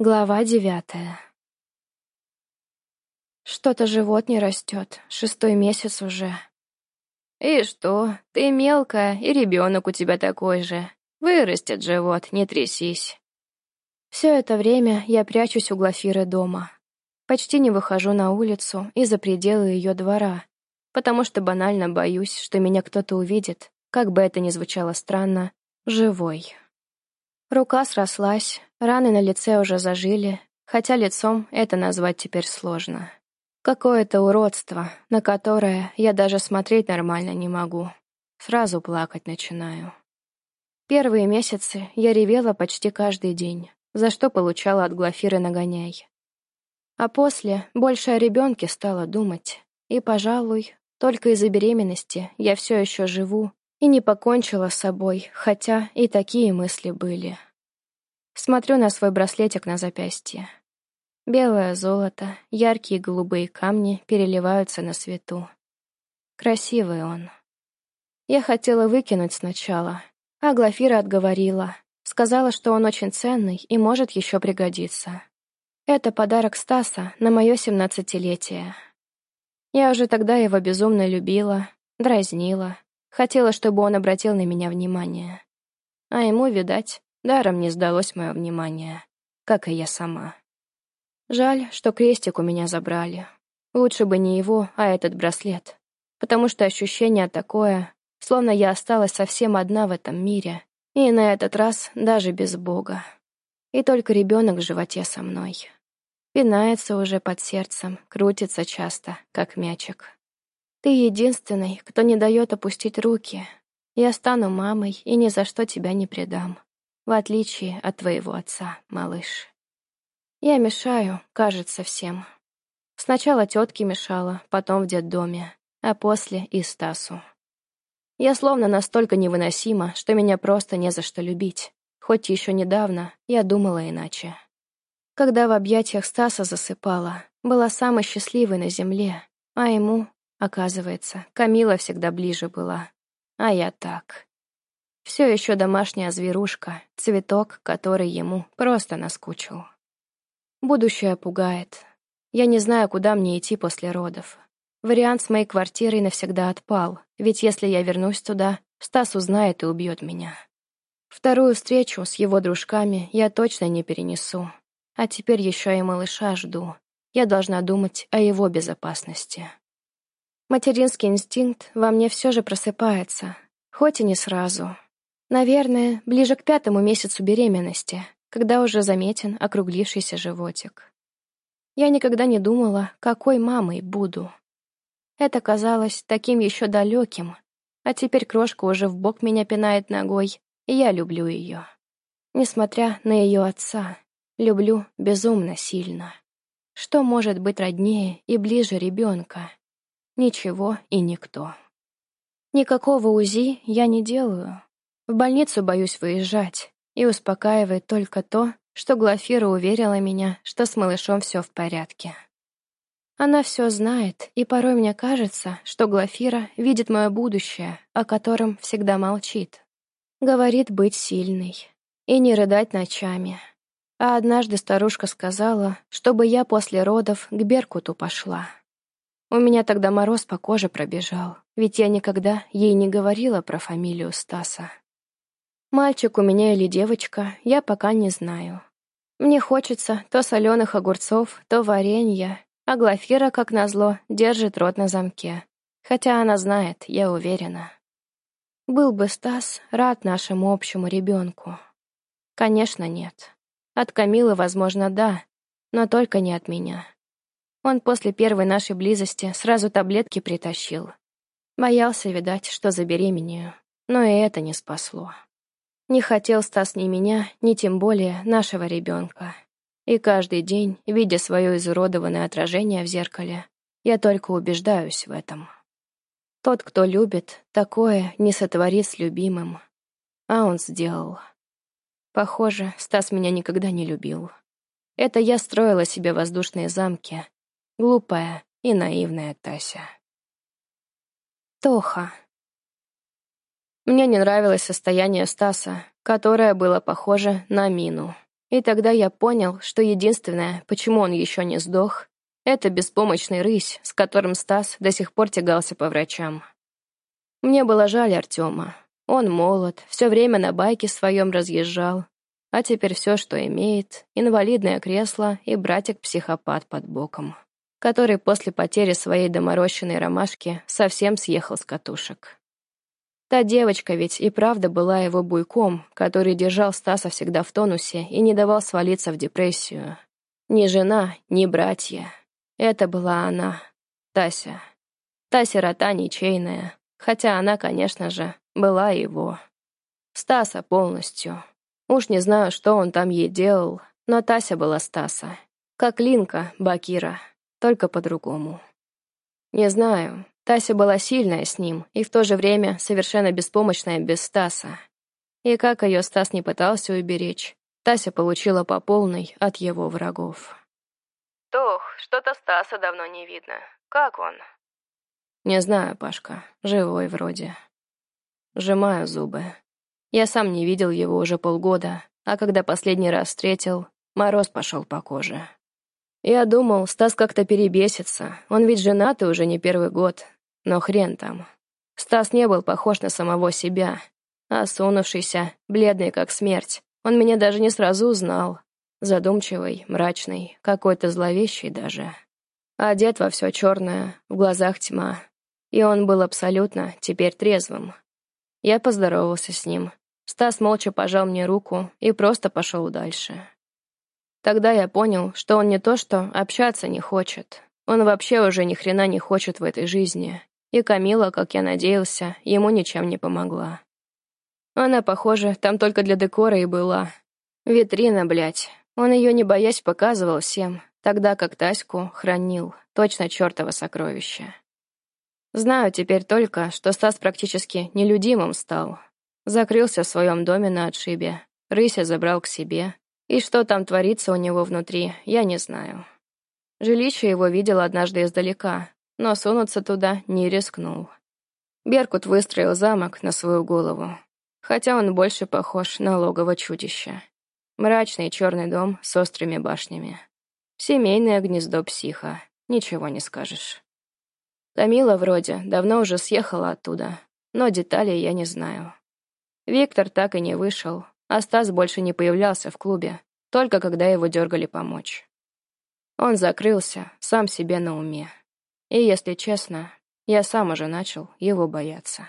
Глава девятая. Что-то живот не растет, шестой месяц уже. И что, ты мелкая, и ребенок у тебя такой же. Вырастет живот, не трясись. Все это время я прячусь у Глафиры дома. Почти не выхожу на улицу и за пределы ее двора, потому что банально боюсь, что меня кто-то увидит, как бы это ни звучало странно, живой. Рука срослась, раны на лице уже зажили, хотя лицом это назвать теперь сложно. Какое-то уродство, на которое я даже смотреть нормально не могу. Сразу плакать начинаю. Первые месяцы я ревела почти каждый день, за что получала от Глафиры нагоняй. А после больше о ребенке стала думать. И, пожалуй, только из-за беременности я все еще живу и не покончила с собой, хотя и такие мысли были. Смотрю на свой браслетик на запястье. Белое золото, яркие голубые камни переливаются на свету. Красивый он. Я хотела выкинуть сначала, а Глафира отговорила. Сказала, что он очень ценный и может еще пригодиться. Это подарок Стаса на мое семнадцатилетие. Я уже тогда его безумно любила, дразнила, Хотела, чтобы он обратил на меня внимание. А ему, видать, даром не сдалось мое внимание, как и я сама. Жаль, что крестик у меня забрали. Лучше бы не его, а этот браслет. Потому что ощущение такое, словно я осталась совсем одна в этом мире, и на этот раз даже без Бога. И только ребенок в животе со мной. Пинается уже под сердцем, крутится часто, как мячик. Ты единственный, кто не дает опустить руки. Я стану мамой и ни за что тебя не предам. В отличие от твоего отца, малыш. Я мешаю, кажется, всем. Сначала тетке мешала, потом в детдоме, а после и Стасу. Я словно настолько невыносима, что меня просто не за что любить. Хоть еще недавно я думала иначе. Когда в объятиях Стаса засыпала, была самой счастливой на земле, а ему Оказывается, Камила всегда ближе была. А я так. Все еще домашняя зверушка, цветок, который ему просто наскучил. Будущее пугает. Я не знаю, куда мне идти после родов. Вариант с моей квартирой навсегда отпал, ведь если я вернусь туда, Стас узнает и убьет меня. Вторую встречу с его дружками я точно не перенесу. А теперь еще и малыша жду. Я должна думать о его безопасности. Материнский инстинкт во мне все же просыпается, хоть и не сразу. Наверное, ближе к пятому месяцу беременности, когда уже заметен округлившийся животик. Я никогда не думала, какой мамой буду. Это казалось таким еще далеким, а теперь крошка уже в бок меня пинает ногой, и я люблю ее. Несмотря на ее отца, люблю безумно сильно. Что может быть роднее и ближе ребенка? Ничего и никто. Никакого УЗИ я не делаю. В больницу боюсь выезжать, и успокаивает только то, что Глафира уверила меня, что с малышом все в порядке. Она все знает, и порой мне кажется, что Глафира видит мое будущее, о котором всегда молчит. Говорит быть сильной и не рыдать ночами. А однажды старушка сказала, чтобы я после родов к Беркуту пошла. У меня тогда мороз по коже пробежал, ведь я никогда ей не говорила про фамилию Стаса. Мальчик у меня или девочка, я пока не знаю. Мне хочется то соленых огурцов, то варенья, а Глафира, как назло, держит рот на замке. Хотя она знает, я уверена. Был бы Стас рад нашему общему ребенку. Конечно, нет. От Камилы, возможно, да, но только не от меня. Он после первой нашей близости сразу таблетки притащил. Боялся, видать, что забеременею. Но и это не спасло. Не хотел Стас ни меня, ни тем более нашего ребенка. И каждый день, видя свое изуродованное отражение в зеркале, я только убеждаюсь в этом. Тот, кто любит, такое не сотворит с любимым. А он сделал. Похоже, Стас меня никогда не любил. Это я строила себе воздушные замки, Глупая и наивная Тася. Тоха. Мне не нравилось состояние Стаса, которое было похоже на мину. И тогда я понял, что единственное, почему он еще не сдох, это беспомощный рысь, с которым Стас до сих пор тягался по врачам. Мне было жаль Артема. Он молод, все время на байке своем разъезжал, а теперь все, что имеет, инвалидное кресло и братик-психопат под боком, который после потери своей доморощенной ромашки совсем съехал с катушек. Та девочка ведь и правда была его буйком, который держал Стаса всегда в тонусе и не давал свалиться в депрессию. Ни жена, ни братья. Это была она, Тася. Та сирота ничейная, хотя она, конечно же, была его. Стаса полностью. Уж не знаю, что он там ей делал, но Тася была Стаса. Как Линка, Бакира, только по-другому. Не знаю, Тася была сильная с ним и в то же время совершенно беспомощная без Стаса. И как ее Стас не пытался уберечь, Тася получила по полной от его врагов. «Тох, что-то Стаса давно не видно. Как он?» «Не знаю, Пашка. Живой вроде». Сжимаю зубы. Я сам не видел его уже полгода, а когда последний раз встретил, мороз пошел по коже. Я думал, Стас как-то перебесится. Он ведь женатый уже не первый год, но хрен там. Стас не был похож на самого себя. Осунувшийся, бледный как смерть. Он меня даже не сразу узнал. Задумчивый, мрачный, какой-то зловещий даже. Одет во все черное, в глазах тьма. И он был абсолютно теперь трезвым. Я поздоровался с ним. Стас молча пожал мне руку и просто пошел дальше. Тогда я понял, что он не то что общаться не хочет. Он вообще уже ни хрена не хочет в этой жизни. И Камила, как я надеялся, ему ничем не помогла. Она, похоже, там только для декора и была. Витрина, блядь. Он ее не боясь показывал всем, тогда как Таську хранил. Точно чертово сокровище. Знаю теперь только, что Стас практически нелюдимым стал. Закрылся в своем доме на отшибе. Рыся забрал к себе. И что там творится у него внутри, я не знаю. Жилище его видел однажды издалека, но сунуться туда не рискнул. Беркут выстроил замок на свою голову, хотя он больше похож на логово чудища. Мрачный черный дом с острыми башнями. Семейное гнездо психа, ничего не скажешь. Камила вроде давно уже съехала оттуда, но деталей я не знаю. Виктор так и не вышел, а Стас больше не появлялся в клубе, только когда его дергали помочь. Он закрылся, сам себе на уме. И, если честно, я сам уже начал его бояться.